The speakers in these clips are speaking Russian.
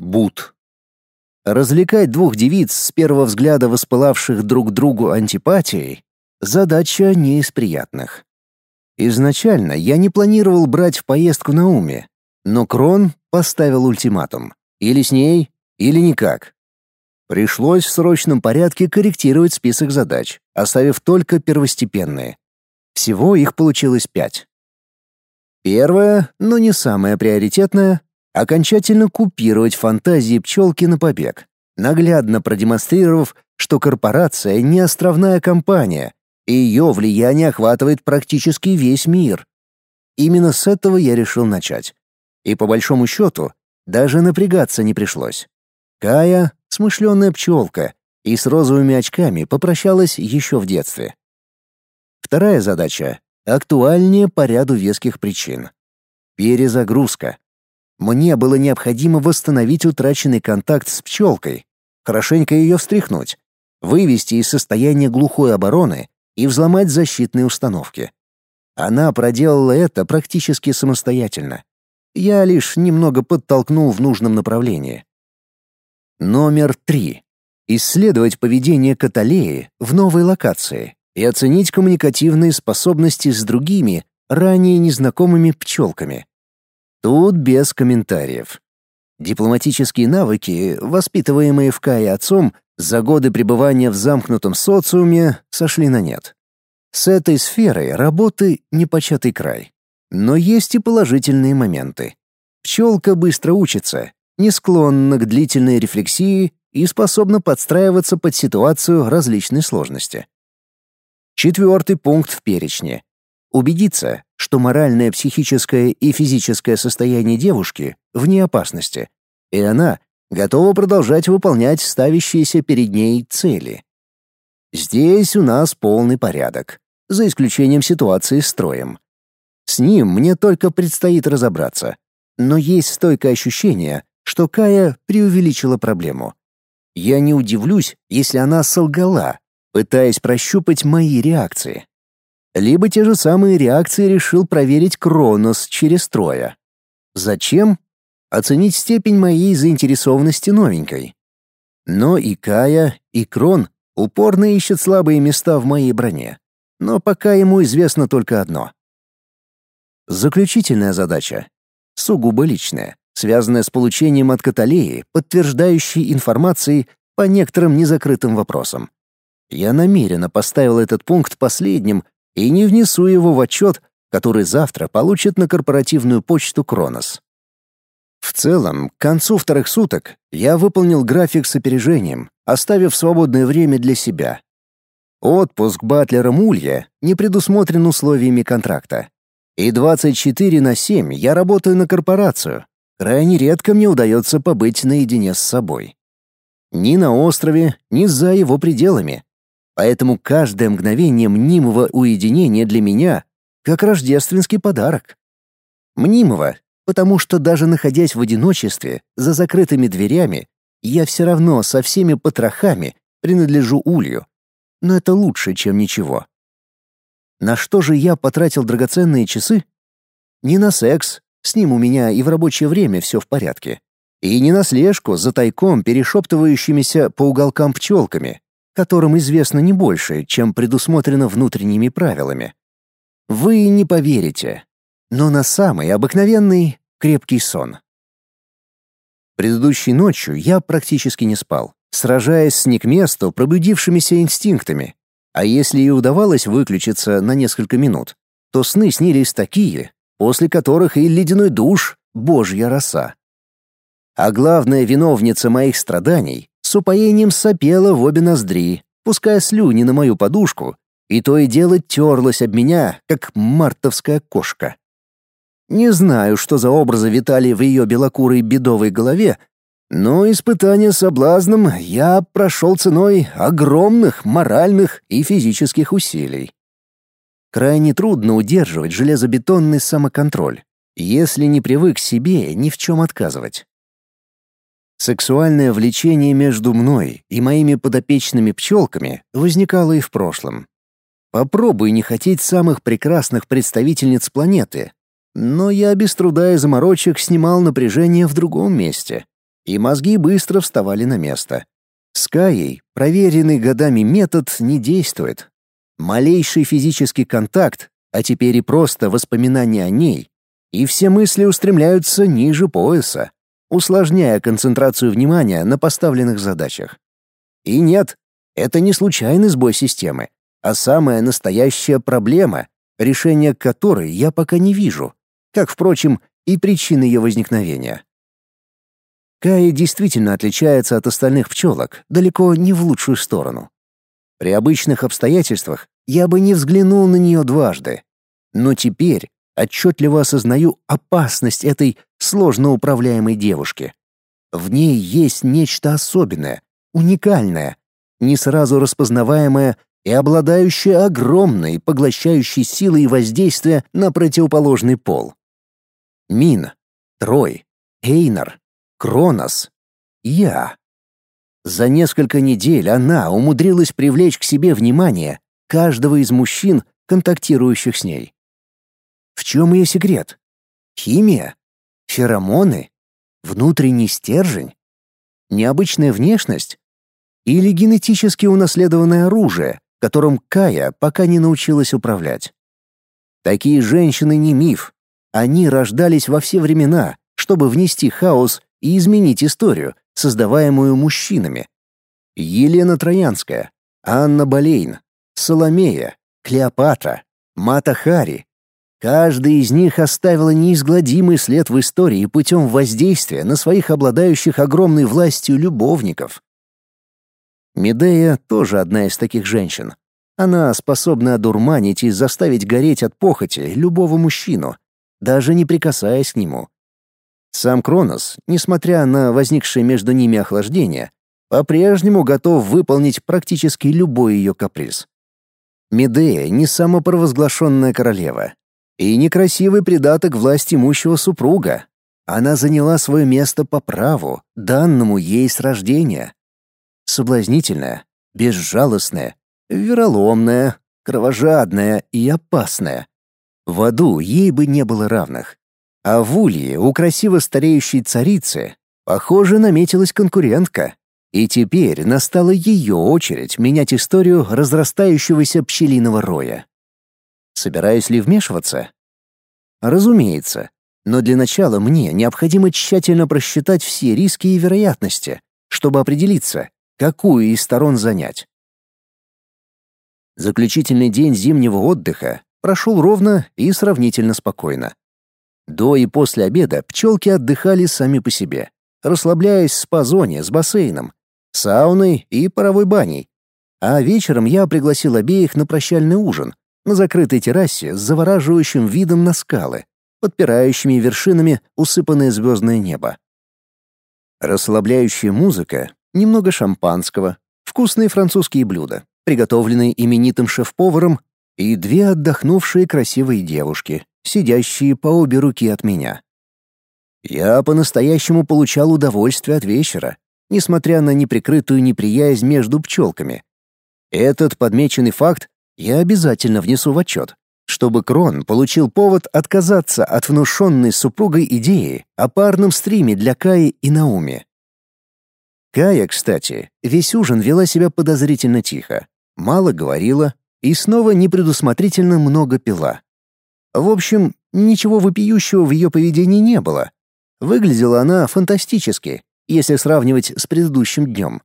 Бут. Развлекать двух девиц с первого взгляда воспылавших друг другу антипатией — задача не из приятных. Изначально я не планировал брать в поездку на уме, но Крон поставил ультиматум. Или с ней, или никак. Пришлось в срочном порядке корректировать список задач, оставив только первостепенные. Всего их получилось пять. Первое, но не самое приоритетное — окончательно купировать фантазии пчелки на побег, наглядно продемонстрировав, что корпорация не островная компания, и ее влияние охватывает практически весь мир. Именно с этого я решил начать. И по большому счету, даже напрягаться не пришлось. Кая — смышленая пчелка, и с розовыми очками попрощалась еще в детстве. Вторая задача — актуальнее по ряду веских причин. Перезагрузка. Мне было необходимо восстановить утраченный контакт с пчелкой, хорошенько ее встряхнуть, вывести из состояния глухой обороны и взломать защитные установки. Она проделала это практически самостоятельно. Я лишь немного подтолкнул в нужном направлении. Номер три. Исследовать поведение Каталеи в новой локации и оценить коммуникативные способности с другими, ранее незнакомыми пчелками. Тут без комментариев. Дипломатические навыки, воспитываемые в Кае отцом, за годы пребывания в замкнутом социуме сошли на нет. С этой сферой работы непочатый край. Но есть и положительные моменты. Пчелка быстро учится, не склонна к длительной рефлексии и способна подстраиваться под ситуацию различной сложности. Четвертый пункт в перечне. Убедиться, что моральное, психическое и физическое состояние девушки вне опасности, и она готова продолжать выполнять ставящиеся перед ней цели. Здесь у нас полный порядок, за исключением ситуации с троем. С ним мне только предстоит разобраться. Но есть стойкое ощущение, что Кая преувеличила проблему. Я не удивлюсь, если она солгала, пытаясь прощупать мои реакции. Либо те же самые реакции решил проверить Кронос через Троя. Зачем? Оценить степень моей заинтересованности новенькой. Но и Кая, и Крон упорно ищут слабые места в моей броне. Но пока ему известно только одно. Заключительная задача, сугубо личная, связанная с получением от Каталеи, подтверждающей информации по некоторым незакрытым вопросам. Я намеренно поставил этот пункт последним и не внесу его в отчет, который завтра получит на корпоративную почту Кронос. В целом, к концу вторых суток я выполнил график с опережением, оставив свободное время для себя. Отпуск батлера Мулья не предусмотрен условиями контракта. И 24 на 7 я работаю на корпорацию. Крайне редко мне удается побыть наедине с собой. Ни на острове, ни за его пределами. Поэтому каждое мгновение мнимого уединения для меня как рождественский подарок. Мнимого, потому что даже находясь в одиночестве, за закрытыми дверями, я все равно со всеми потрохами принадлежу Улью. Но это лучше, чем ничего. На что же я потратил драгоценные часы? Не на секс, с ним у меня и в рабочее время все в порядке. И не на слежку за тайком перешептывающимися по уголкам пчелками, которым известно не больше, чем предусмотрено внутренними правилами. Вы не поверите, но на самый обыкновенный крепкий сон. Предыдущей ночью я практически не спал, сражаясь с не к месту пробудившимися инстинктами, а если и удавалось выключиться на несколько минут, то сны снились такие, после которых и ледяной душ — божья роса. А главная виновница моих страданий с упоением сопела в обе ноздри, пуская слюни на мою подушку, и то и дело терлась об меня, как мартовская кошка. Не знаю, что за образы витали в ее белокурой бедовой голове, но испытание соблазном я прошел ценой огромных моральных и физических усилий. Крайне трудно удерживать железобетонный самоконтроль, если не привык себе ни в чем отказывать. Сексуальное влечение между мной и моими подопечными пчелками возникало и в прошлом. Попробуй не хотеть самых прекрасных представительниц планеты, но я без труда и заморочек снимал напряжение в другом месте и мозги быстро вставали на место. С Каей проверенный годами метод не действует. Малейший физический контакт, а теперь и просто воспоминания о ней, и все мысли устремляются ниже пояса, усложняя концентрацию внимания на поставленных задачах. И нет, это не случайный сбой системы, а самая настоящая проблема, решение которой я пока не вижу, как, впрочем, и причины ее возникновения. Кая действительно отличается от остальных пчелок, далеко не в лучшую сторону. При обычных обстоятельствах я бы не взглянул на нее дважды. Но теперь отчетливо осознаю опасность этой сложно управляемой девушки. В ней есть нечто особенное, уникальное, не сразу распознаваемое и обладающее огромной поглощающей силой воздействия на противоположный пол. Мин, Трой, Эйнар, Кронос, я. За несколько недель она умудрилась привлечь к себе внимание каждого из мужчин, контактирующих с ней. В чем ее секрет? Химия? Феромоны? Внутренний стержень? Необычная внешность? Или генетически унаследованное оружие, которым Кая пока не научилась управлять? Такие женщины не миф. Они рождались во все времена, чтобы внести хаос и изменить историю, создаваемую мужчинами. Елена Троянская, Анна Болейн, Соломея, Клеопатра, Мата Хари, Каждый из них оставила неизгладимый след в истории путем воздействия на своих обладающих огромной властью любовников. Медея тоже одна из таких женщин. Она способна одурманить и заставить гореть от похоти любого мужчину, даже не прикасаясь к нему. Сам Кронос, несмотря на возникшее между ними охлаждение, по-прежнему готов выполнить практически любой ее каприз. Медея не самопровозглашенная королева, и некрасивый придаток власти имущего супруга. Она заняла свое место по праву, данному ей с рождения. Соблазнительная, безжалостная, вероломная, кровожадная и опасная. В аду ей бы не было равных. А в Улье у красиво стареющей царицы, похоже, наметилась конкурентка. И теперь настала ее очередь менять историю разрастающегося пчелиного роя. Собираюсь ли вмешиваться? Разумеется. Но для начала мне необходимо тщательно просчитать все риски и вероятности, чтобы определиться, какую из сторон занять. Заключительный день зимнего отдыха прошел ровно и сравнительно спокойно. До и после обеда пчелки отдыхали сами по себе, расслабляясь в спа-зоне с бассейном, сауной и паровой баней. А вечером я пригласил обеих на прощальный ужин, на закрытой террасе с завораживающим видом на скалы, подпирающими вершинами усыпанное звездное небо. Расслабляющая музыка, немного шампанского, вкусные французские блюда, приготовленные именитым шеф-поваром, и две отдохнувшие красивые девушки, сидящие по обе руки от меня. Я по-настоящему получал удовольствие от вечера, несмотря на неприкрытую неприязнь между пчелками. Этот подмеченный факт я обязательно внесу в отчет, чтобы Крон получил повод отказаться от внушенной супругой идеи о парном стриме для Каи и Науми. Кая, кстати, весь ужин вела себя подозрительно тихо, мало говорила и снова непредусмотрительно много пила. В общем, ничего вопиющего в ее поведении не было. Выглядела она фантастически, если сравнивать с предыдущим днем.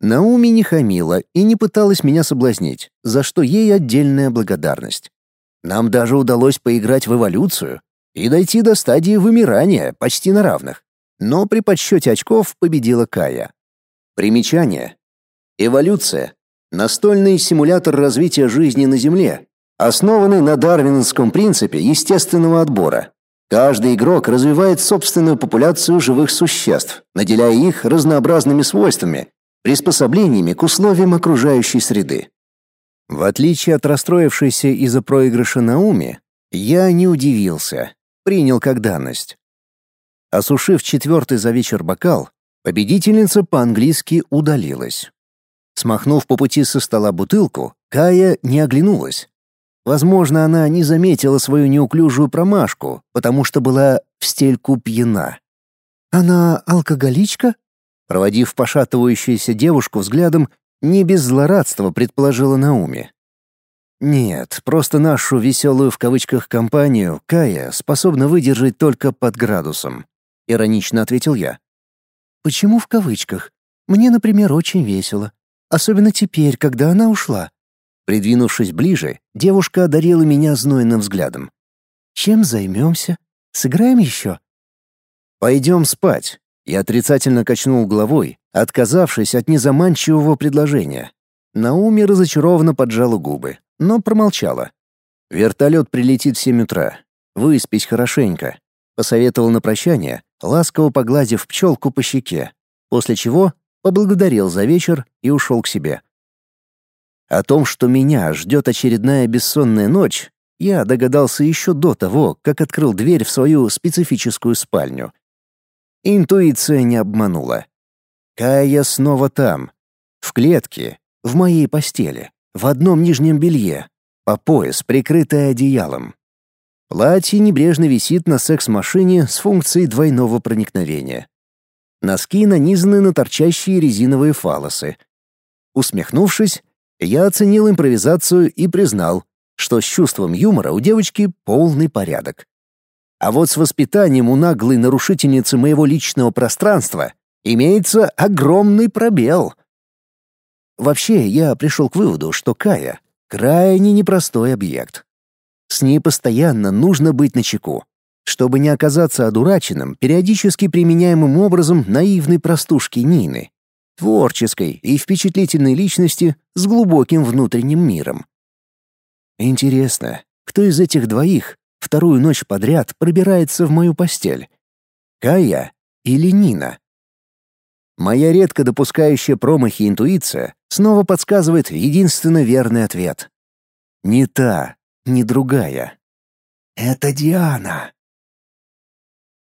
Науми не хамила и не пыталась меня соблазнить, за что ей отдельная благодарность. Нам даже удалось поиграть в эволюцию и дойти до стадии вымирания почти на равных. Но при подсчете очков победила Кая. Примечание. Эволюция. Настольный симулятор развития жизни на Земле, основанный на дарвиновском принципе естественного отбора. Каждый игрок развивает собственную популяцию живых существ, наделяя их разнообразными свойствами приспособлениями к условиям окружающей среды. В отличие от расстроившейся из-за проигрыша Науми, я не удивился, принял как данность. Осушив четвертый за вечер бокал, победительница по-английски удалилась. Смахнув по пути со стола бутылку, Кая не оглянулась. Возможно, она не заметила свою неуклюжую промашку, потому что была в стельку пьяна. Она алкоголичка? Проводив пошатывающуюся девушку взглядом, не без злорадства предположила Науми. Нет, просто нашу веселую в кавычках компанию Кая способна выдержать только под градусом, иронично ответил я. Почему в кавычках? Мне, например, очень весело, особенно теперь, когда она ушла. Придвинувшись ближе, девушка одарила меня знойным взглядом. Чем займемся? Сыграем еще? Пойдем спать. Я отрицательно качнул головой, отказавшись от незаманчивого предложения. Науми разочарованно поджала губы, но промолчала. Вертолет прилетит в семь утра. Выспись хорошенько, посоветовал на прощание, ласково погладив пчелку по щеке, после чего поблагодарил за вечер и ушел к себе. О том, что меня ждет очередная бессонная ночь, я догадался еще до того, как открыл дверь в свою специфическую спальню. Интуиция не обманула. Кая снова там, в клетке, в моей постели, в одном нижнем белье, по пояс, прикрытая одеялом. Платье небрежно висит на секс-машине с функцией двойного проникновения. Носки нанизаны на торчащие резиновые фалосы. Усмехнувшись, я оценил импровизацию и признал, что с чувством юмора у девочки полный порядок. А вот с воспитанием у наглой нарушительницы моего личного пространства имеется огромный пробел. Вообще, я пришел к выводу, что Кая — крайне непростой объект. С ней постоянно нужно быть начеку, чтобы не оказаться одураченным периодически применяемым образом наивной простушки Нины, творческой и впечатлительной личности с глубоким внутренним миром. Интересно, кто из этих двоих вторую ночь подряд пробирается в мою постель? Кая или Нина? Моя редко допускающая промахи интуиция снова подсказывает единственно верный ответ. Не та, не другая. «Это Диана»,